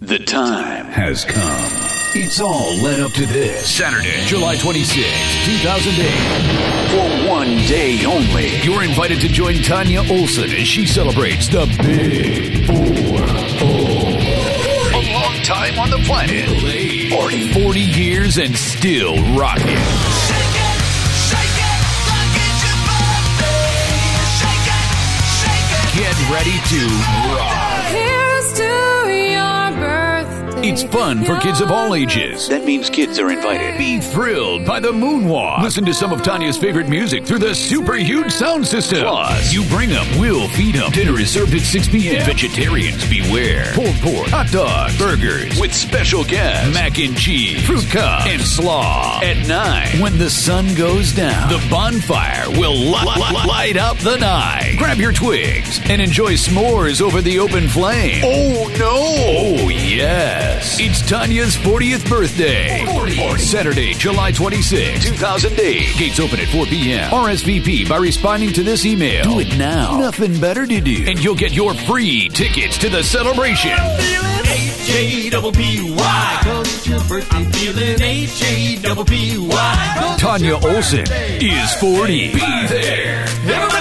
The time has come. It's all led up to this. Saturday, July 26, 2008. For one day only, you're invited to join Tonia Olson as she celebrates the Big Four. A long time on the planet. 40. 40 years and still rocking. Shake it, shake it. Get ready to rock. It's fun for kids of all ages. That means kids are invited. Be thrilled by the moonwalk. Listen to some of Tonia's favorite music through the super huge sound system. Plus, you bring them, we'll feed them. Dinner is served at 6 p.m. Vegetarians beware. Pulled pork, hot dogs, burgers, with special guests, mac and cheese, fruit cup, and slaw. At 9, when the sun goes down, the bonfire will li- li- light up the night. Grab your twigs and enjoy s'mores over the open flame. Oh no! Yes! It's Tonia's 40th birthday. 40. Saturday, July 26, 2008. Gates open at 4 p.m. RSVP by responding to this email. Do it now. Nothing better to do. And you'll get your free tickets to the celebration. H-A double P-Y Cause it's your birthday feeling H-A double P-Y Tonia Olson is 40. Be there. Everybody